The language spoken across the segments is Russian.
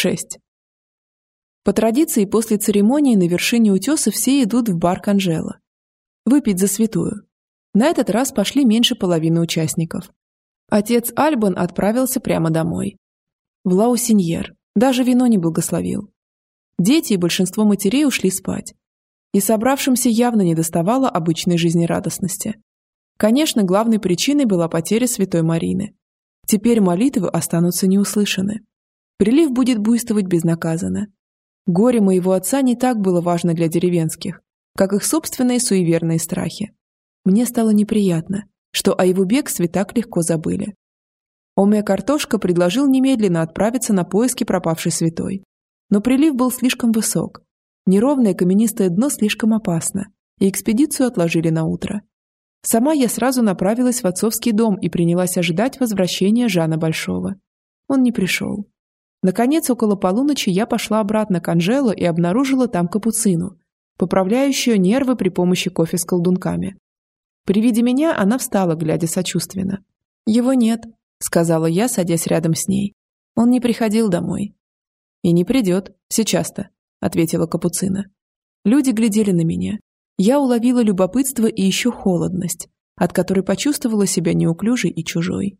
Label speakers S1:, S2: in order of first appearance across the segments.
S1: 6. По традиции, после церемонии на вершине утеса все идут в бар Канжела. Выпить за святую. На этот раз пошли меньше половины участников. Отец Альбан отправился прямо домой. В Лаусиньер. Даже вино не благословил. Дети и большинство матерей ушли спать. И собравшимся явно не доставало обычной жизнерадостности. Конечно, главной причиной была потеря святой Марины. Теперь молитвы останутся неуслышаны. Прилив будет буйствовать безнаказанно. Горе моего отца не так было важно для деревенских, как их собственные суеверные страхи. Мне стало неприятно, что о его бегстве так легко забыли. Омея Картошка предложил немедленно отправиться на поиски пропавшей святой. Но прилив был слишком высок. Неровное каменистое дно слишком опасно, и экспедицию отложили на утро. Сама я сразу направилась в отцовский дом и принялась ожидать возвращения Жана Большого. Он не пришел. Наконец, около полуночи я пошла обратно к Анжело и обнаружила там капуцину, поправляющую нервы при помощи кофе с колдунками. При виде меня она встала, глядя сочувственно. «Его нет», — сказала я, садясь рядом с ней. «Он не приходил домой». «И не придет, сейчас-то», — ответила Капуцина. Люди глядели на меня. Я уловила любопытство и еще холодность, от которой почувствовала себя неуклюжей и чужой.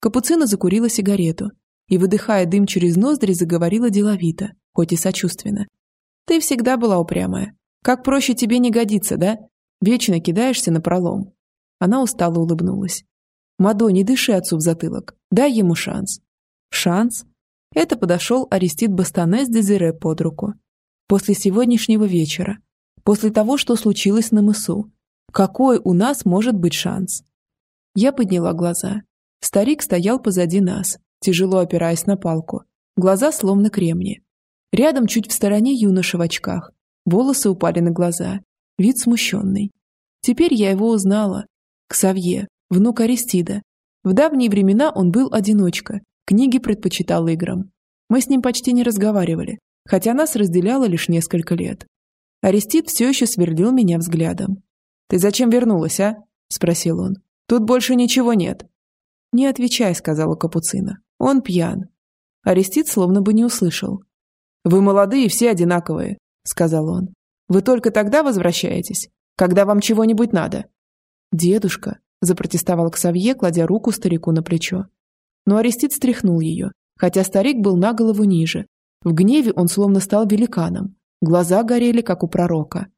S1: Капуцина закурила сигарету, и, выдыхая дым через ноздри, заговорила деловито, хоть и сочувственно. «Ты всегда была упрямая. Как проще тебе не годится, да? Вечно кидаешься на пролом». Она устало улыбнулась. «Мадо, не дыши отцу в затылок. Дай ему шанс». «Шанс?» Это подошел Арестит Бастане Дезире под руку. «После сегодняшнего вечера. После того, что случилось на мысу. Какой у нас может быть шанс?» Я подняла глаза. Старик стоял позади нас, тяжело опираясь на палку. Глаза словно кремни. Рядом чуть в стороне юноша в очках. Волосы упали на глаза. Вид смущенный. Теперь я его узнала. Ксавье, внук Аристида. В давние времена он был одиночка. Книги предпочитал играм. Мы с ним почти не разговаривали, хотя нас разделяло лишь несколько лет. Арестит все еще сверлил меня взглядом. «Ты зачем вернулась, а?» – спросил он. «Тут больше ничего нет». «Не отвечай», – сказала Капуцина. Он пьян. Арестит словно бы не услышал. «Вы молодые, все одинаковые», — сказал он. «Вы только тогда возвращаетесь, когда вам чего-нибудь надо». «Дедушка», — запротестовал Ксавье, кладя руку старику на плечо. Но Арестит стряхнул ее, хотя старик был на голову ниже. В гневе он словно стал великаном. Глаза горели, как у пророка.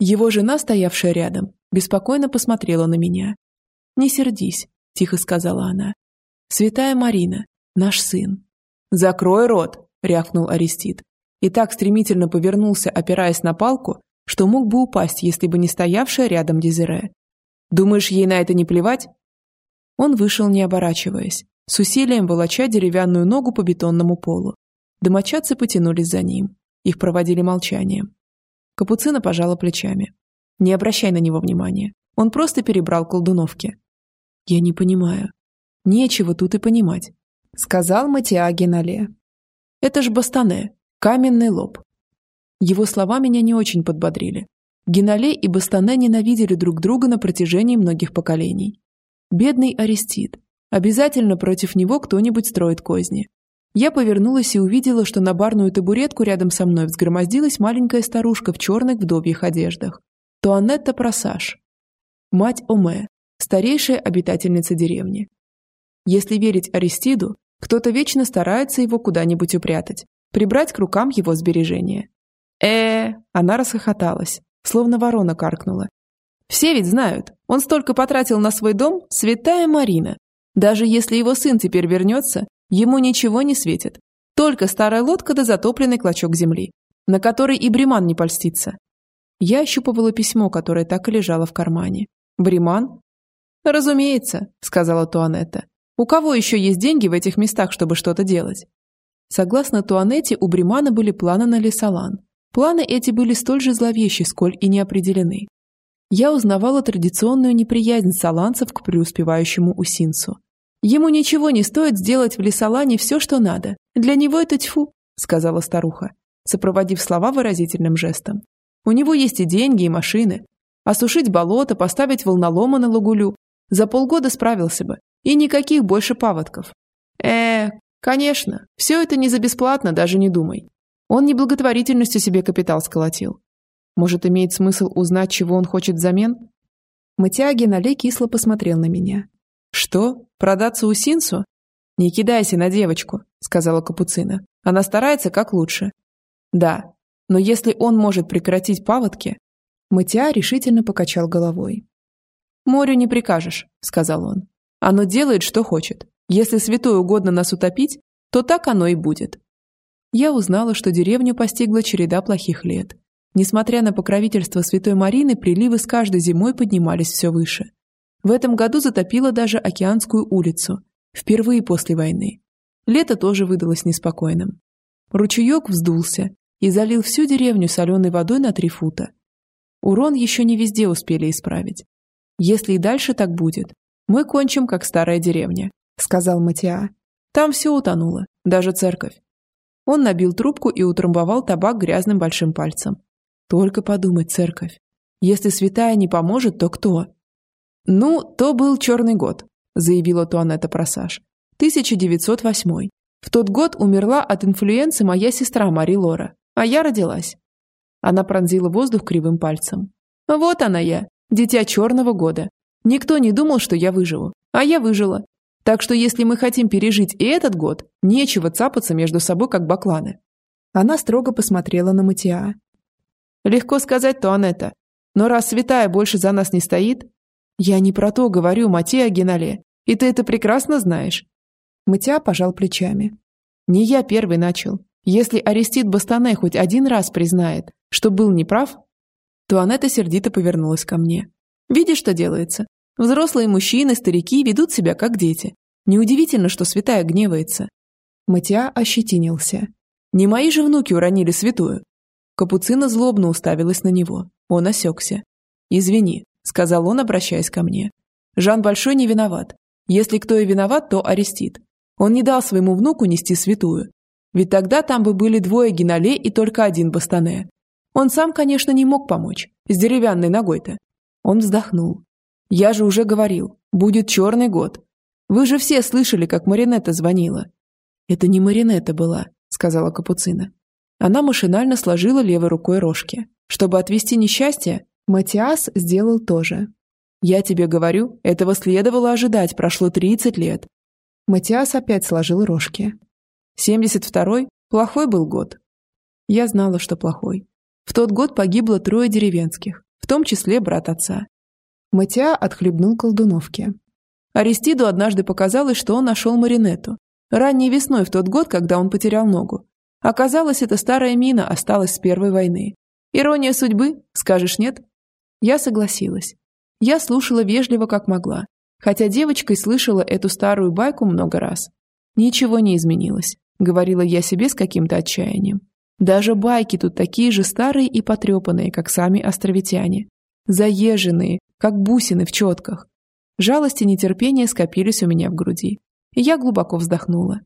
S1: Его жена, стоявшая рядом, беспокойно посмотрела на меня. «Не сердись», — тихо сказала она. «Святая Марина, наш сын». «Закрой рот!» – рявкнул Арестит. И так стремительно повернулся, опираясь на палку, что мог бы упасть, если бы не стоявшая рядом Дезире. «Думаешь, ей на это не плевать?» Он вышел, не оборачиваясь, с усилием волоча деревянную ногу по бетонному полу. Домочадцы потянулись за ним. Их проводили молчанием. Капуцина пожала плечами. «Не обращай на него внимания. Он просто перебрал колдуновки». «Я не понимаю», Нечего тут и понимать», — сказал Матиа Генале. «Это ж Бастане, каменный лоб». Его слова меня не очень подбодрили. Генале и Бастане ненавидели друг друга на протяжении многих поколений. Бедный Арестит. Обязательно против него кто-нибудь строит козни. Я повернулась и увидела, что на барную табуретку рядом со мной взгромоздилась маленькая старушка в черных вдовьих одеждах. Туанетта Просаж. Мать Оме, старейшая обитательница деревни. Если верить Аристиду, кто-то вечно старается его куда-нибудь упрятать, прибрать к рукам его сбережения. э, она расхохоталась, словно ворона каркнула. «Все ведь знают, он столько потратил на свой дом, святая Марина. Даже если его сын теперь вернется, ему ничего не светит. Только старая лодка да затопленный клочок земли, на который и Бриман не польстится». Я ощупывала письмо, которое так и лежало в кармане. «Бриман?» «Разумеется», — сказала Туанетта. У кого еще есть деньги в этих местах, чтобы что-то делать? Согласно Туанетте, у Бримана были планы на Лесолан. Планы эти были столь же зловещи, сколь и неопределены. Я узнавала традиционную неприязнь саланцев к преуспевающему Усинцу. Ему ничего не стоит сделать в Лесолане все, что надо. Для него это тьфу, сказала старуха, сопроводив слова выразительным жестом. У него есть и деньги, и машины. Осушить болото, поставить волнолома на лагулю. За полгода справился бы, и никаких больше паводков. Э, Конечно, все это не за бесплатно, даже не думай. Он не благотворительностью себе капитал сколотил. Может, имеет смысл узнать, чего он хочет взамен? Матиаги Нале кисло посмотрел на меня. «Что? Продаться Усинсу?» «Не кидайся на девочку», — сказала Капуцина. «Она старается как лучше». «Да, но если он может прекратить паводки...» Матиа решительно покачал головой. «Морю не прикажешь», — сказал он. «Оно делает, что хочет. Если святой угодно нас утопить, то так оно и будет». Я узнала, что деревню постигла череда плохих лет. Несмотря на покровительство святой Марины, приливы с каждой зимой поднимались все выше. В этом году затопило даже Океанскую улицу, впервые после войны. Лето тоже выдалось неспокойным. Ручеек вздулся и залил всю деревню соленой водой на три фута. Урон еще не везде успели исправить. Если и дальше так будет, мы кончим, как старая деревня», — сказал Матиа. «Там все утонуло, даже церковь». Он набил трубку и утрамбовал табак грязным большим пальцем. «Только подумать, церковь. Если святая не поможет, то кто?» «Ну, то был черный год», — заявила Туанетта Просаж. «1908. В тот год умерла от инфлюенции моя сестра Мари Лора, а я родилась». Она пронзила воздух кривым пальцем. «Вот она я, Дитя черного года. Никто не думал, что я выживу. А я выжила. Так что если мы хотим пережить и этот год, нечего цапаться между собой, как бакланы. Она строго посмотрела на Матиа. Легко сказать, то Анетта. Но раз святая больше за нас не стоит... Я не про то говорю, Матиа Генале. И ты это прекрасно знаешь. Матиа пожал плечами. Не я первый начал. Если Арестит Бастане хоть один раз признает, что был неправ, то Анетта сердито повернулась ко мне. «Видишь, что делается? Взрослые мужчины, старики ведут себя как дети. Неудивительно, что святая гневается». Матья ощетинился. «Не мои же внуки уронили святую». Капуцина злобно уставилась на него. Он осекся. «Извини», — сказал он, обращаясь ко мне. «Жан Большой не виноват. Если кто и виноват, то арестит. Он не дал своему внуку нести святую. Ведь тогда там бы были двое Генале и только один Бастане. Он сам, конечно, не мог помочь. С деревянной ногой-то. Он вздохнул. «Я же уже говорил, будет черный год. Вы же все слышали, как Маринетта звонила». «Это не Маринетта была», — сказала Капуцина. Она машинально сложила левой рукой рожки. Чтобы отвести несчастье, Матиас сделал то же. «Я тебе говорю, этого следовало ожидать, прошло 30 лет». Матиас опять сложил рожки. «Семьдесят второй? Плохой был год». Я знала, что плохой. В тот год погибло трое деревенских, в том числе брат отца. Матиа отхлебнул колдуновки. Аристиду однажды показалось, что он нашел Маринетту. Ранней весной в тот год, когда он потерял ногу. Оказалось, эта старая мина осталась с первой войны. Ирония судьбы, скажешь нет? Я согласилась. Я слушала вежливо, как могла, хотя девочкой слышала эту старую байку много раз. Ничего не изменилось, говорила я себе с каким-то отчаянием. Даже байки тут такие же старые и потрепанные, как сами островитяне. Заезженные, как бусины в четках. Жалость и нетерпение скопились у меня в груди. И я глубоко вздохнула.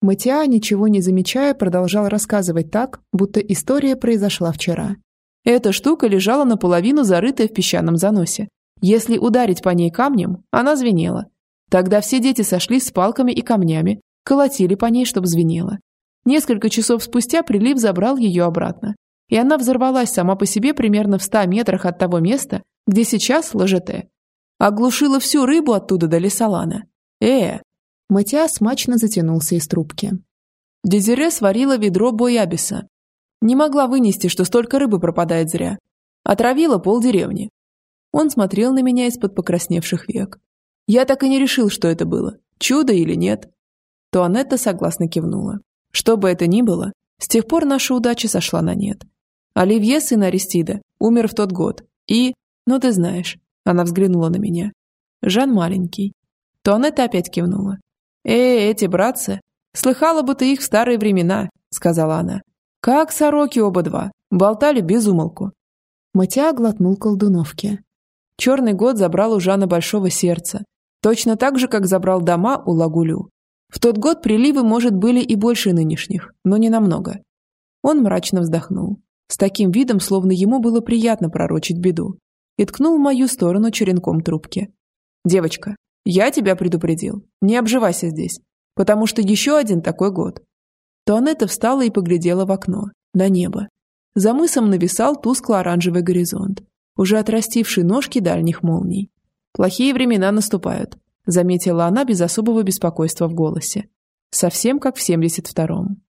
S1: Матиа, ничего не замечая, продолжал рассказывать так, будто история произошла вчера. Эта штука лежала наполовину зарытая в песчаном заносе. Если ударить по ней камнем, она звенела. Тогда все дети сошлись с палками и камнями, колотили по ней, чтобы звенело. Несколько часов спустя прилив забрал ее обратно, и она взорвалась сама по себе примерно в ста метрах от того места, где сейчас Ложете. Оглушила всю рыбу оттуда до Лесолана. Э! Матиа смачно затянулся из трубки. Дезире сварила ведро боябиса. Не могла вынести, что столько рыбы пропадает зря. Отравила полдеревни. Он смотрел на меня из-под покрасневших век. Я так и не решил, что это было, чудо или нет. Туанетта согласно кивнула. Что бы это ни было, с тех пор наша удача сошла на нет. Оливье, сын Аристида, умер в тот год. И, ну ты знаешь, она взглянула на меня. Жан маленький. То Анетта опять кивнула. «Эй, эти братцы, слыхала бы ты их в старые времена», сказала она. «Как сороки оба два, болтали без умолку». Матя глотнул колдуновки. Черный год забрал у Жана большого сердца, точно так же, как забрал дома у Лагулю. В тот год приливы, может, были и больше нынешних, но не намного. Он мрачно вздохнул, с таким видом, словно ему было приятно пророчить беду, и ткнул в мою сторону черенком трубки. «Девочка, я тебя предупредил, не обживайся здесь, потому что еще один такой год». Туанетта встала и поглядела в окно, на небо. За мысом нависал тускло-оранжевый горизонт, уже отрастивший ножки дальних молний. Плохие времена наступают заметила она без особого беспокойства в голосе. Совсем как в 72-м.